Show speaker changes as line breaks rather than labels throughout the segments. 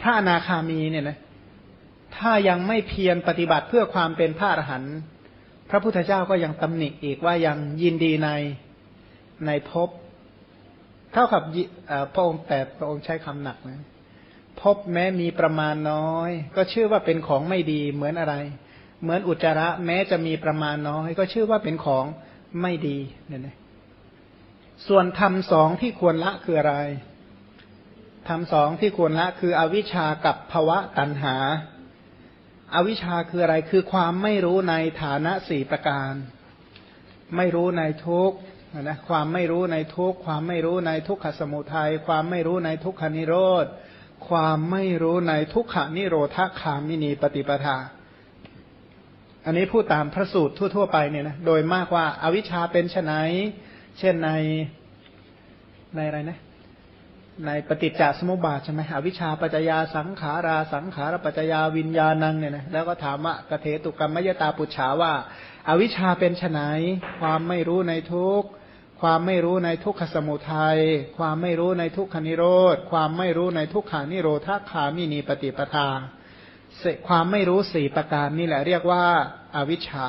พระอนาคามีเนี่ยนะถ้ายังไม่เพียรปฏิบัติเพื่อความเป็นพระอรหันต์พระพุทธเจ้าก็ยังตำหนิอีกว่ายังยินดีในในภพเท่ากับพระองค์แต่พระองค์ใช้คำหนักนะพบแม้มีประมาณน้อย ก็ชื่อว่าเป็นของไม่ดีเหมือนอะไร เหมือนอุจจาระแม้จะมีประมาณน้อย ก็ชื่อว่าเป็นของไม่ดีเนี่ยนะส่วนธรรมสองที่ควรละคืออะไร ธรรมสองที่ควรละคืออวิชชากับภวะตัณหาอาวิชชาคืออะไรคือความไม่รู้ในฐานะสี่ประการ ไม่รู้ในทุกนะความไม่รู้ในทุกความไม่รู้ในทุกขสมุทัยความไม่รู้ในทุกขานิโรธ ความไม่รู้ในทุกขานิโรธคามินีปฏิปทา อันนี้พูดตามพระสูตรทั่ว ๆ ไปเนี่ยนะโดยมากว่าอาวิชชาเป็นไนเช่นในในอะไรนะ ในปฏิจจสมุปบาทใช่ไหมอวิชชาปัจจยาสังขาราสังขารปัจจยาวิญญาณังเนี่ยนะแล้วก็ถามว่ากเทตุกรรมยตาปุจฉาว่าอาวิชชาเป็นไนความไม่รู้ในทุกความไม่รู้ในทุกขสมุทัยความไม่รู้ในทุกขนิโรธ ความไม่รู้ในทุกขานิโรธาคามินีปฏิปทาความไม่รู้สี่ประการนี่แหละเรียกว่าอาวิชชา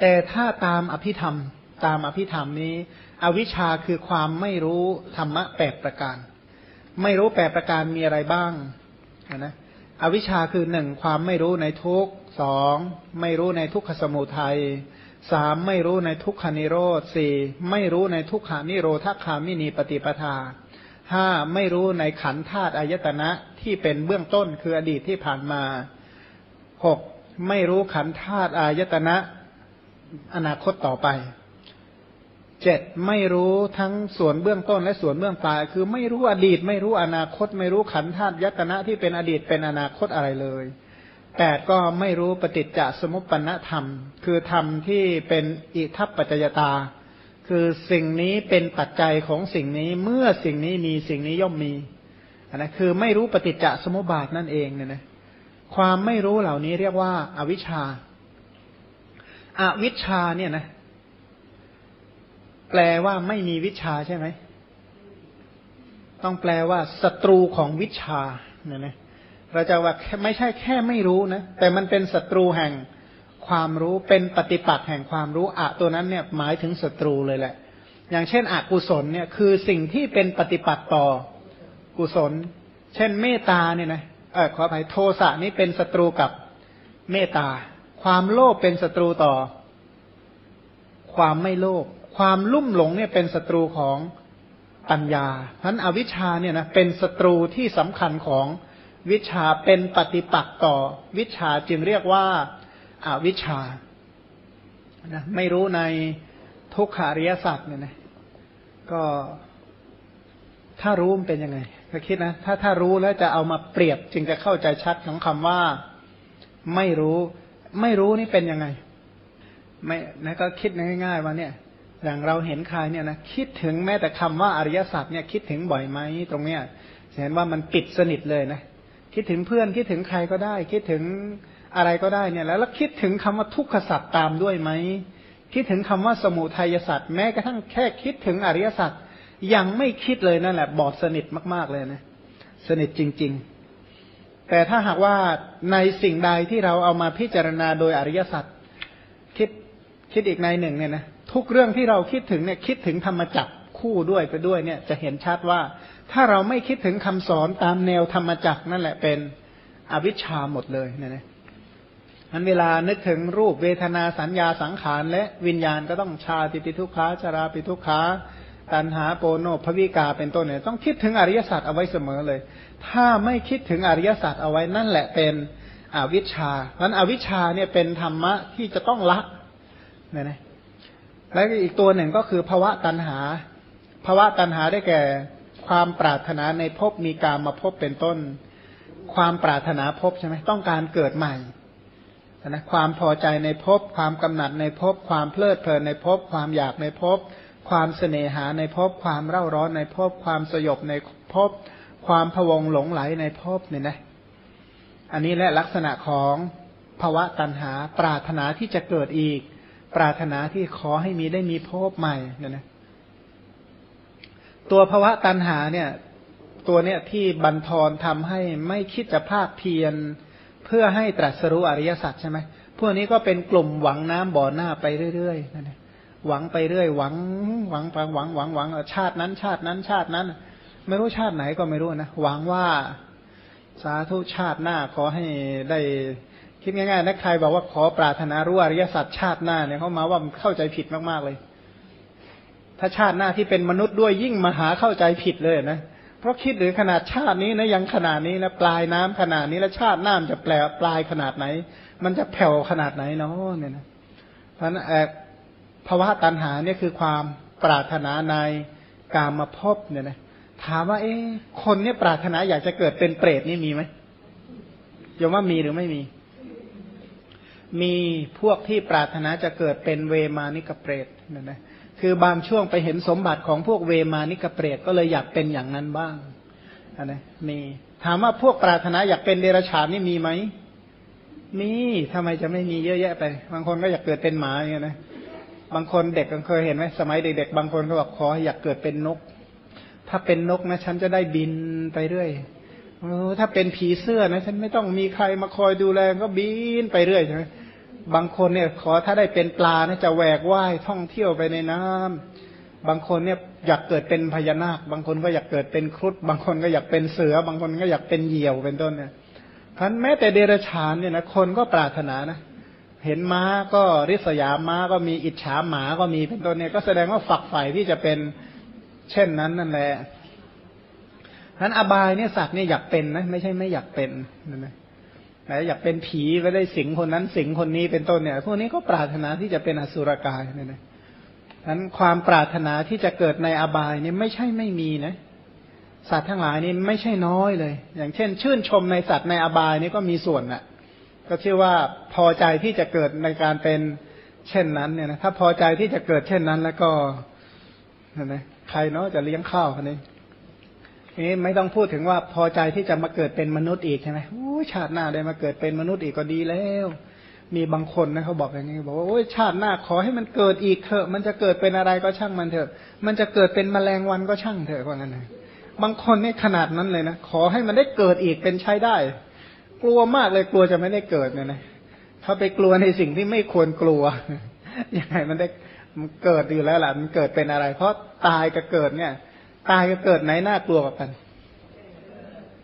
แต่ถ้าตามอภิธรรม ตามอภิธรรมนี้ อวิชชาคือความไม่รู้ธรรมะแปดประการ ไม่รู้แปดประการมีอะไรบ้างนะอวิชชาคือหนึ่งความไม่รู้ในทุกสองไม่รู้ในทุกขสมุทัยสามไม่รู้ในทุกขานิโรธสี่ไม่รู้ในทุกขานิโรธคามินีปฏิปทาห้าไม่รู้ในขันธาตุอายตนะที่เป็นเบื้องต้นคืออดีตที่ผ่านมาหกไม่รู้ขันธาตุอายตนะอนาคตต่อไป เจ็ดไม่รู้ทั้งส่วนเบื้องต้นและส่วนเบื้องปลาย คือไม่รู้อดีต ไม่รู้อนาคต ไม่รู้ขันธาตุยตนะที่เป็นอดีตเป็นอนาคตอะไรเลยแปดก็ไม่รู้ปฏิจจสมุปปนธรรม คือธรรมที่เป็นอิทัปปัจจยตา คือสิ่งนี้เป็นปัจจัยของสิ่งนี้เมื่อสิ่งนี้มีสิ่งนี้ย่อมมีนนะคือไม่รู้ปฏิจจสมุปบาทนั่นเองเนี่ยนะความไม่รู้เหล่านี้เรียกว่าอาวิชชาอาวิชชาเนี่ยนะ แปลว่าไม่มีวิชาใช่ไหม ต้องแปลว่าศัตรูของวิชาเนี่ยนะเราจะว่าไม่ใช่แค่ไม่รู้นะ แต่มันเป็นศัตรูแห่งความรู้เป็นปฏิปักษ์แห่งความรู้อะตัวนั้นเนี่ยหมายถึงศัตรูเลยแหละ อย่างเช่นอกุศลเนี่ยคือสิ่งที่เป็นปฏิปักษ์ต่อกุศล เช่นเมตตาเนี่ยนะเออขออภัยโทสะนี้เป็นศัตรูกับเมตตา ความโลภเป็นศัตรูต่อ ความไม่โลภ ความลุ่มหลงเนี่ยเป็นศัตรูของปัญญาเพราะอวิชชาเนี่ยนะเป็นศัตรูที่สำคัญของวิชาเป็นปฏิปักษ์ต่อวิชาจึงเรียกว่าอาวิชานะไม่รู้ในทุกขาริยสัจเนี่ยนะก็ถ้ารู้มันเป็นยังไงก็คิดนะถ้าถ้ารู้แล้วจะเอามาเปรียบจึงจะเข้าใจชัดของคำว่าไม่รู้ ไม่รู้นี่เป็นยังไง ไม่นะก็คิดง่ายๆว่าเนี่ย อย่างเราเห็นใครเนี่ยนะคิดถึงแม้แต่คำว่าอริยสัจเนี่ยคิดถึงบ่อยไหมตรงเนี้ยเห็นว่ามันปิดสนิทเลยนะคิดถึงเพื่อนคิดถึงใครก็ได้ คิดถึงอะไรก็ได้เนี่ยแล้วแล้วคิดถึงคำว่าทุกขสัจตามด้วยไหมคิดถึงคำว่าสมุทัยสัจแม้กระทั่งแค่คิดถึงอริยสัจยังไม่คิดเลยนั่นแหละ บอดสนิทมากๆเลยนะสนิทจริง ๆ แต่ถ้าหากว่าในสิ่งใดที่เราเอามาพิจารณาโดยอริยสัจคิดคิดอีกในหนึ่งเนี่ยนะ ทุกเรื่องที่เราคิดถึงเนี่ยคิดถึงธรรมจักคู่ด้วยไปด้วยเนี่ยจะเห็นชัดว่า ถ้าเราไม่คิดถึงคำสอนตามแนวธรรมจักนั่นแหละเป็นอวิชชาหมดเลยเนี่ยนะนั้นเวลานึกถึงรูปเวทนาสัญญาสังขารและวิญญาณก็ต้องชาติปิทุกขาชาราปิทุกขาตันหาโปโนภวิกาเป็นต้นเนี่ยต้องคิดถึงอริยสัจเอาไว้เสมอเลย ถ้าไม่คิดถึงอริยสัจเอาไว้นั่นแหละเป็นอวิชชาเพราะอวิชชาเนี่ยเป็นธรรมะที่จะต้องละเนี่ยนะ และอีกตัวหนึ่งก็คือภาวะตัณหาภาวะตัณหาได้แก่ความปรารถนาในภพมีการมาพบเป็นต้น ความปรารถนาภพใช่ไหมต้องการเกิดใหม่นะความพอใจในภพความกำหนัดในภพความเพลิดเพลินในภพความอยากในภพความเสน่หาในภพความเร่าร้อนในภพความสยบในภพความพวงหลงไหลในภพเนี่ยนะอันนี้แหละลักษณะของภาวะตัณหาปรารถนาที่จะเกิดอีก ปรารถนาที่ขอให้มีได้มีภพใหม่เนี่ยนะตัวภาวะตัณหาเนี่ย ตัวเนี้ยที่บันทอนทำให้ไม่คิดจะภาคเพียรเพื่อให้ตรัสรู้อริยสัจใช่ไหมพวกนี้ก็เป็นกลุ่มหวังน้ำบ่อหน้าไปเรื่อยๆนั่นเองหวังไปเรื่อย หวังหวังไปหวังหวังหวังชาตินั้น ชาตินั้น ชาตินั้น ไม่รู้ชาติไหนก็ไม่รู้นะหวังว่าสาธุชาติหน้าขอให้ได้ คิดง่ายๆนะใครบอกว่าขอปรารถนารู้อริยสัจชาติหน้าเนี่ยเขามาว่าเข้าใจผิดมากๆเลย ถ้าชาติหน้าที่เป็นมนุษย์ด้วยยิ่งมหาเข้าใจผิดเลยนะเพราะคิดหรือขนาดชาตินี้นะยังขนาดนี้นะปลายน้ำขนาดนี้แล้วชาติหน้ามันจะแปลปลายขนาดไหน มันจะแผ่วขนาดไหนเนาะเนี่ยนะเพราะนั้นภาวะตัณหาเนี่ยคือความปรารถนาในกามาพบเนี่ยนะถามว่า เอ๊คนเนี่ยปรารถนาอยากจะเกิดเป็นเปรตนี่มีไหมยมว่ามีหรือไม่มี มีพวกที่ปรารถนาจะเกิดเป็นเวมานิกเปรตนี่ยนะคือบางช่วงไปเห็นสมบัติของพวกเวมานิกเปรตก็เลยอยากเป็นอย่างนั้นบ้างนะมีถามว่าพวกปรารถนาอยากเป็นเดรัจฉานนี่มีไหมมีทำไมจะไม่มีเยอะแยะไป บางคนก็อยากเกิดเป็นหมาอย่างเงี้ยนะบางคนเด็กก็เคยเห็นไหมสมัยเด็กๆบางคนก็บอกขออยากเกิดเป็นนก ถ้าเป็นนกนะ ฉันจะได้บินไปเรื่อยถ้าเป็นผีเสื้อนะ ฉันไม่ต้องมีใครมาคอยดูแลก็บินไปเรื่อยใช่ไหม บางคนเนี่ยขอถ้าได้เป็นปลานะจะแหวกว่ายท่องเที่ยวไปในน้ำบางคนเนี่ยอยากเกิดเป็นพญานาค บางคนก็อยากเกิดเป็นครุฑบางคนก็อยากเป็นเสือ บางคนก็อยากเป็นเหยี่ยวเป็นต้นเนี่ยพันแม้แต่เดรัจฉานเนี่ยนะคนก็ปรารถนานะ เห็นม้าก็ริษยาม้าก็มีอิจฉาหมาก็มีเป็นต้นเนี่ยก็แสดงว่าฝักใฝ่ที่จะเป็นเช่นนั้นนั่นแหละนั้นอบายเนี่ยสัตว์เนี่ยอยากเป็นนะไม่ใช่ไม่อยากเป็นนั่น นะอยากเป็นผีก็ได้สิงคนนั้นสิงคนนี้เป็นต้นเนี่ยพวกนี้ก็ปรารถนาที่จะเป็นอสุรกายเนี่ยนะนั้นความปรารถนาที่จะเกิดในอบายเนี่ยไม่ใช่ไม่มีนะสัตว์ทั้งหลายนี่ไม่ใช่น้อยเลย อย่างเช่น ชื่นชมในสัตว์ในอบายนี่ก็มีส่วนนะก็เชื่อว่าพอใจที่จะเกิดในการเป็นเช่นนั้นเนี่ยนะถ้าพอใจที่จะเกิดเช่นนั้นแล้วก็นะใครเนาะจะเลี้ยงข้าวคนนี้ นี่ไม่ต้องพูดถึงว่าพอใจที่จะมาเกิดเป็นมนุษย์อีกใช่ไหมโอ้ชาติหน้าได้มาเกิดเป็นมนุษย์อีกก็ดีแล้ว มีบางคนนะเขาบอกอย่างนี้บอกว่าโอ้ยชาติหน้าขอให้มันเกิดอีกเถอะ มันจะเกิดเป็นอะไรก็ช่างมันเถอะ มันจะเกิดเป็นแมลงวันก็ช่างเถอะว่างั้นนะบางคนนี่ขนาดนั้นเลยนะขอให้มันได้เกิดอีกเป็นใช้ได้ กลัวมากเลยกลัวจะไม่ได้เกิดเนี่ยนะเขาไปกลัวในสิ่งที่ไม่ควรกลัวยังไงมันได้มันเกิดอยู่แล้วล่ะมันเกิดเป็นอะไร เพราะตายกับเกิดเนี่ย ตายกับเกิดไหนน่ากลัวกว่ากัน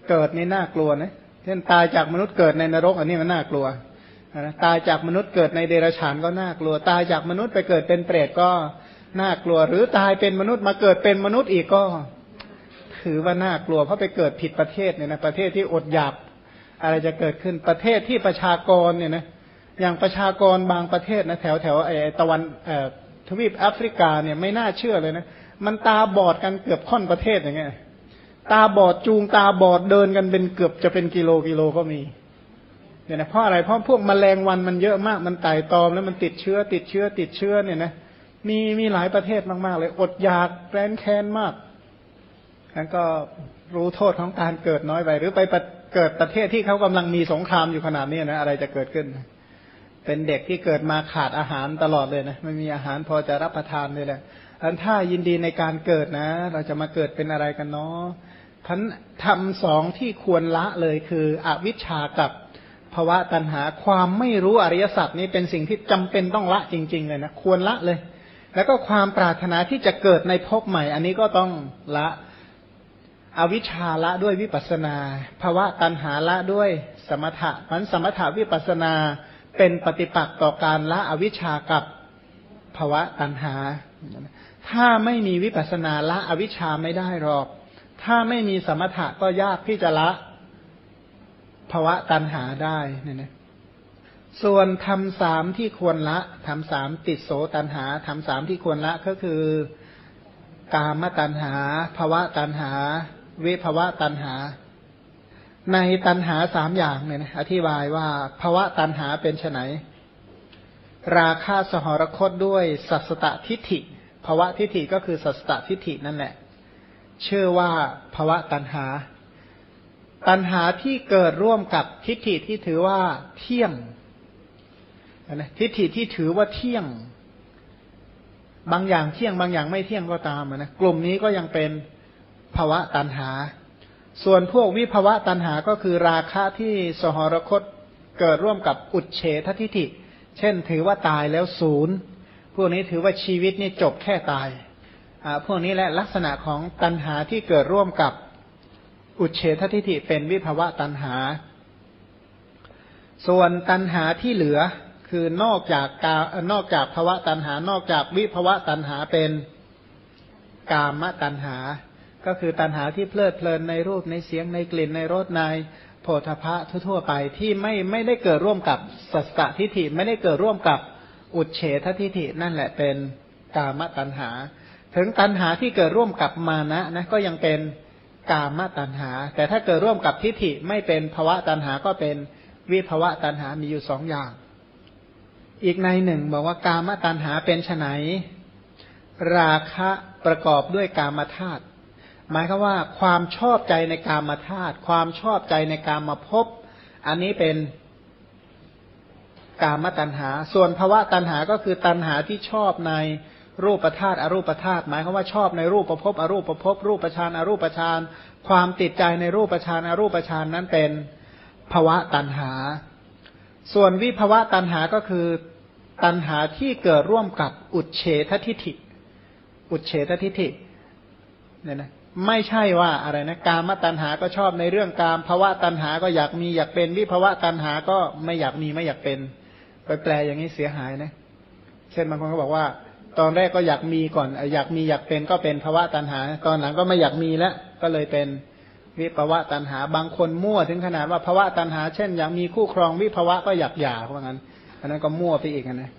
เกิดนี่น่ากลัวนะเช่นตายจากมนุษย์เกิดในนรก อันนี้มันน่ากลัวนะตายจากมนุษย์เกิดในเดรัจฉานก็น่ากลัว ตายจากมนุษย์ไปเกิดเป็นเปรตก็น่ากลัว หรือตายเป็นมนุษย์มาเกิดเป็นมนุษย์อีกก็ ถือว่าน่ากลัวเพราะไปเกิดผิดประเทศเนี่ยนะประเทศที่อดหยาบอะไรจะเกิดขึ้นประเทศที่ประชากรเนี่ยนะอย่างประชากรบางประเทศนะแถวแถวไอ้ตะวันทวีปแอฟริกาเนี่ยไม่น่าเชื่อเลยนะ มันตาบอดกันเกือบค่อนประเทศอย่างเงี้ยตาบอดจูงตาบอดเดินกันเป็นเกือบจะเป็นกิโลกิโลก็มีเนี่ยนะเพราะอะไรเพราะพวกมแมลงวันมันเยอะมากมันไต่ตอมแล้วมันติดเชื้อ ติดเชื้อ ติดเชื้อเนี่ยนะมีมีหลายประเทศมาก ๆ เลยอดอยากแร้นแค้นมากแล้วก็รู้โทษของการเกิดน้อยไปหรือไปเกิดประเทศที่เขากำลังมีสงครามอยู่ขนาดนี้นะอะไรจะเกิดขึ้น เป็นเด็กที่เกิดมาขาดอาหารตลอดเลยนะไม่มีอาหารพอจะรับประทานเลยแหละ อันถ้ายินดีในการเกิดนะ เราจะมาเกิดเป็นอะไรกันเนาะทันทำสองที่ควรละเลยคือ อวิชชากับภาวะตัณหาความไม่รู้อริยสัจนี้เป็นสิ่งที่จำเป็นต้องละจริง ๆ เลยนะควรละเลย แล้วก็ความปรารถนาที่จะเกิดในภพใหม่ อันนี้ก็ต้องละอวิชชาละด้วยวิปัสนาภาวะตัณหาละด้วยสมถะมันสมถะวิปัสนาเป็นปฏิปักษ์ต่อการละอวิชชากับภาวะตัณหา ถ้าไม่มีวิปัสนาละอวิชชาไม่ได้หรอก ถ้าไม่มีสมถะก็ยากที่จะละภาวะตัณหาได้เนี่ยนะส่วนทำสามที่ควรละทำสามติดโสตัณหาทำสามที่ควรละก็คือกามตัณหาภาวะตัณหาวิภาวะตัณหา ในตัณหาสามอย่างเนี่ยนะอธิบายว่าภาวะตัณหาเป็นไนราคาสหรคตด้วยสัสตทิฏฐิ ภาวะทิฏฐิก็คือสัสตทิฏฐินั่นแหละ เชื่อว่าภาวะตัณหา ตัณหาที่เกิดร่วมกับทิฏฐิที่ถือว่าเที่ยงนะทิฏฐิที่ถือว่าเที่ยง บางอย่างเที่ยงบางอย่างไม่เที่ยงก็ตามนะกลุ่มนี้ก็ยังเป็นภาวะตัณหา ส่วนพวกวิภวะตัณหาก็คือราคะที่สหรคตเกิดร่วมกับอุดเฉททิฏฐิ เช่นถือว่าตายแล้วศูนย์ วกนี้ถือว่าชีวิตนี่จบแค่ตายพวกนี้แหละลักษณะของตัณหาที่เกิดร่วมกับอุเฉททิฏฐิเป็นวิภวะตัณหา ส่วนตัณหาที่เหลือคือนอกจากกานอกจากภวะตัณหา นอกจากวิภวะตัณหาเป็นกามตัณหา ก็คือตัณหาที่เพลิดเพลินในรูปในเสียงในกลิ่นในรสในโพธพะทั่วๆไปที่ไม่ไม่ได้เกิดร่วมกับสัสตทิฏฐิไม่ได้เกิดร่วมกับ อุดเฉททิฏฐินั่นแหละเป็นกามตัณหา ถึงตัณหาที่เกิดร่วมกับมานะนะก็ยังเป็นกามตัณหา แต่ถ้าเกิดร่วมกับทิฏฐิไม่เป็นภวะตัณหาก็เป็นวิภวะตัณหามีอยู่สองอย่าง อีกในหนึ่งบอกว่ากามตัณหาเป็นไนราคะประกอบด้วยกามธาตุหมายคือว่าความชอบใจในกามธาตุความชอบใจในกามาพบอันนี้เป็น กามตัณหา ส่วนภาวะตัณหาก็คือตัณหาที่ชอบในรูปธาตุอรูปธาตุหมายคือว่าชอบในรูปประพบอรูปประพบรูปฌานอรูปฌานความติดใจในรูปฌานอรูปฌานนั้นเป็นภาวะตัณหา ส่วนวิภาวะตัณหาก็คือตัณหาที่เกิดร่วมกับอุดเฉททิฏฐิ อุดเฉททิฏฐิเนี่ยนะไม่ใช่ว่าอะไรนะกามตัณหาก็ชอบในเรื่องกามภาวะตัณหาก็อยากมีอยากเป็นวิภาวะตัณหาก็ไม่อยากมีไม่อยากเป็น ไปแปลอย่างนี้เสียหายนะ เช่นบางคนก็บอกว่า ตอนแรกก็อยากมีก่อน อยากมีอยากเป็นก็เป็นภาวะตัณหา ตอนหลังก็ไม่อยากมีแล้ว ก็เลยเป็นวิภาวะตัณหา บางคนมั่วถึงขนาดว่าภาวะตัณหา เช่น อยากมีคู่ครองวิภาวะก็อยากหย่าเพราะงั้น อันนั้นก็มั่วไปอีกนะ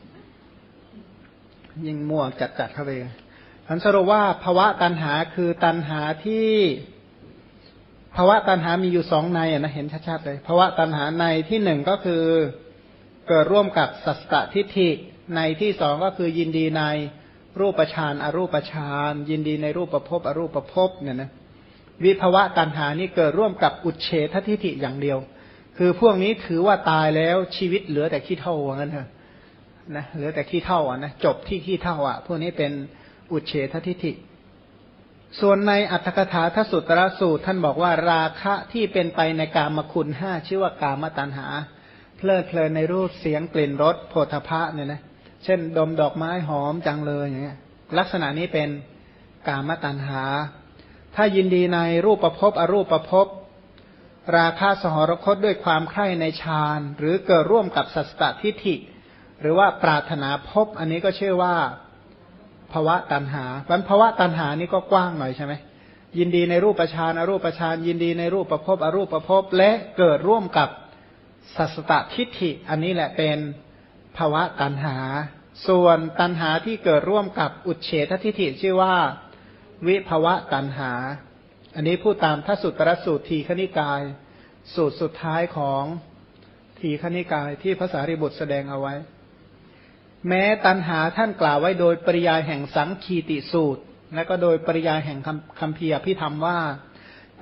ยิ่งมั่วจัดๆเข้าไปอันสรุปว่าภาวะตันหาคือตันหาที่ภาวะตันหามีอยู่สองในนะเห็นชัดๆเลยภาวะตันหาในที่หนึ่งก็คือ เกิดร่วมกับสัสตทิฏฐิในที่สองก็คือยินดีในรูปฌานอรูปฌานยินดีในรูปประพบอรูปประพบเนี่ยนะวิภาวะตันหานี้เกิดร่วมกับอุเฉททิฏฐิอย่างเดียว คือพวกนี้ถือว่าตายแล้วชีวิตเหลือแต่ขี้เท่าว่างั้นเถอะนะเหลือแต่ขี้เท่าอะนะจบที่ขี้เท่าอะ พวกนี้เป็นอุเฉททิฏฐิ ส่วนในอัตถกถาทสุตรสูตร ท่านบอกว่าราคะที่เป็นไปในกามคุณห้าชื่อว่ากามตัณหา เพลิดเพลินในรูปเสียงกลิ่นรสโผฏฐะเนี่ยนะเช่น ดมดอกไม้หอมจังเลยอย่างเงี้ย ลักษณะนี้เป็นกามตัณหา ถ้ายินดีในรูปประพบอรูปประพบราคาสหรคตด้วยความใคร่ในฌานหรือเกิดร่วมกับสัสตทิฏฐิ หรือว่าปรารถนาพบอันนี้ก็ชื่อว่าภาวะตันหาบันภาวะตันหานี่ก็กว้างหน่อยใช่ไหมยินดีในรูปประชานอรูปประชานยินดีในรูปประพบอรูปประพบและเกิดร่วมกับ สัสตทิฏฐิ อันนี้แหละเป็นภาวะตันหา ส่วนตันหาที่เกิดร่วมกับอุเฉททิฏฐิชื่อว่า วิภาวะตันหา อันนี้พูดตามทัสุตรสูตรทีขณิกาย สูตรสุดท้ายของทีขณิกายที่ภาษาริบุตรแสดงเอาไว้ แม้ตันหาท่านกล่าวไว้โดยปริยายแห่งสังคีติสูตร และก็โดยปริยายแห่งคำเพียพิธรรมว่า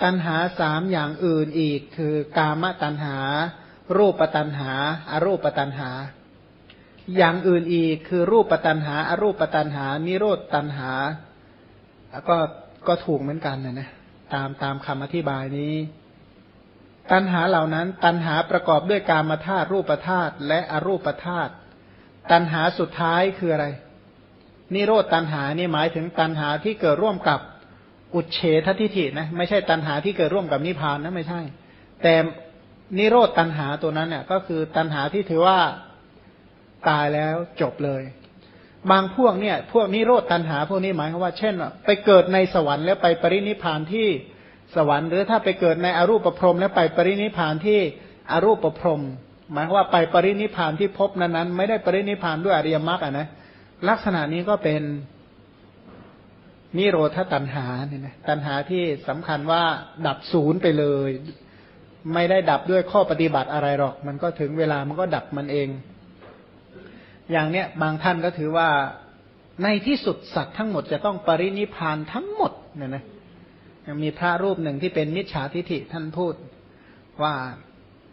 ตันหาสามอย่างอื่นอีก คือกามตันหา รูปตันหาอารูปตันหา อย่างอื่นอีกคือรูปตันหาอารูปตันหา นิโรธตันหา ก็ก็ถูกเหมือนกันนะนะตามตามคำอธิบายนี้ ตันหาเหล่านั้น ตันหาประกอบด้วยกามธาตุรูปธาตุและอรูปธาตุตัณหาสุดท้ายคืออะไร นิโรธตัณหานี่หมายถึงตัณหาที่เกิดร่วมกับอุเฉททิฏฐินะไม่ใช่ตัณหาที่เกิดร่วมกับนิพพานนะไม่ใช่ แต่ นิโรธตัณหาตัวนั้นเนี่ย ก็คือตัณหาที่ถือว่าตายแล้วจบเลย บางพวกเนี่ย พวกนิโรธตัณหาพวกนี้หมายความว่า เช่น ไปเกิดในสวรรค์แล้วไปปรินิพานที่สวรรค์ หรือถ้าไปเกิดในอรูปประพรมแล้วไปปรินิพานที่อรูปประพรมหมายว่าไปปรินิพานที่พบนั้นๆ ไม่ได้ปรินิพานด้วยอริยมรรคอะนะลักษณะนี้ก็เป็นนิโรธตัณหาเนี่ยนะตัณหาที่สำคัญว่าดับศูนย์ไปเลย ไม่ได้ดับด้วยข้อปฏิบัติอะไรหรอก มันก็ถึงเวลามันก็ดับมันเอง อย่างเนี้ยบางท่านก็ถือว่าในที่สุดสัตว์ทั้งหมดจะต้องปรินิพานทั้งหมดเนี่ยนะยังมีพระรูปหนึ่งที่เป็นมิจฉาทิฐิท่านพูดว่า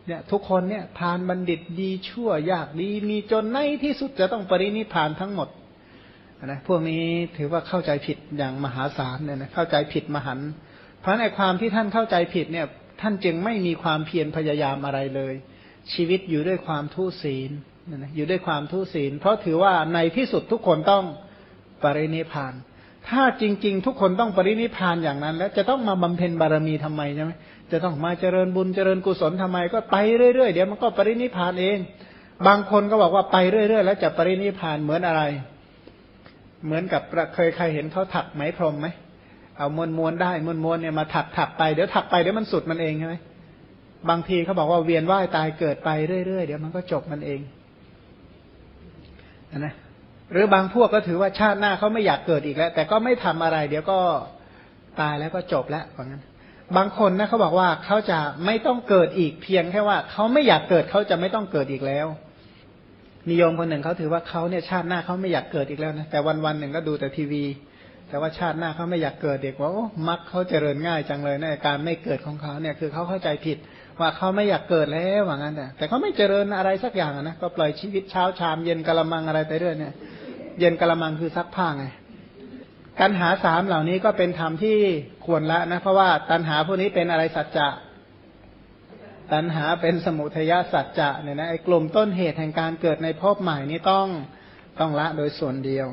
เนี่ยทุกคนเนี่ยทานบัณฑิตดีชั่วยากดีมีจนในที่สุดจะต้องปรินิพานทั้งหมดนะพวกนี้ถือว่าเข้าใจผิดอย่างมหาศาลเนี่ยนะเข้าใจผิดมหันเพราะในความที่ท่านเข้าใจผิดเนี่ย ท่านจึงไม่มีความเพียรพยายามอะไรเลย ชีวิตอยู่ด้วยความทุศีลนะอยู่ด้วยความทุศีล เพราะถือว่าในที่สุดทุกคนต้องปรินิพาน ถ้าจริง ๆ ทุกคนต้องปรินิพานอย่างนั้น แล้วจะต้องมาบำเพ็ญบารมีทำไมใช่ไหมจะต้องมาเจริญบุญเจริญกุศลทำไม ก็ไปเรื่อยๆเดี๋ยวมันก็ปรินิพานเอง บางคนก็บอกว่าไปเรื่อย ๆ แล้วจะปรินิพานเหมือนอะไร เหมือนกับเคยใครเห็นเขาถักไหมพรมไหม เอามวนมวนได้มวนมวนเนี่ยมาถักถักไปเดี๋ยวถักไปเดี๋ยวมันสุดมันเองใช่ไหมบางทีเขาบอกว่าเวียนว่ายตายเกิดไปเรื่อยๆเดี๋ยวมันก็จบมันเองนะหรือบางพวกก็ถือว่าชาติหน้าเขาไม่อยากเกิดอีกแล้ว แต่ก็ไม่ทำอะไร เดี๋ยวก็ตายแล้วก็จบแล้วว่างั้น บางคนนะเขาบอกว่าเขาจะไม่ต้องเกิดอีกเพียงแค่ว่าเขาไม่อยากเกิดเขาจะไม่ต้องเกิดอีกแล้วนิยมคนหนึ่งเขาถือว่าเขาเนี่ยชาติหน้าเขาไม่อยากเกิดอีกแล้วนะแต่วันวันหนึ่งก็ดูแต่ทีวี แต่ว่าชาติหน้าเขาไม่อยากเกิดเด็กว่าโอ้มักเขาเจริญง่ายจังเลยนะการไม่เกิดของเขาเนี่ยคือเขาเข้าใจผิด ว่าเขาไม่อยากเกิดแล้วว่างั้นแต่แต่เขาไม่เจริญอะไรสักอย่างนะก็ปล่อยชีวิตเช้าชามเย็นกะละมังอะไรไปเรื่อยเนี่ย เย็นกะละมังคือซักผ้าไงตัณหาสามเหล่านี้ก็เป็นธรรมที่ควรละนะ เพราะว่าตัณหาพวกนี้เป็นอะไรสัจจะตัณหาเป็นสมุทัยสัจจะเนี่ยนะไอ้กลุ่มต้นเหตุแห่งการเกิดในภพใหม่นี้ต้องต้องละโดยส่วนเดียว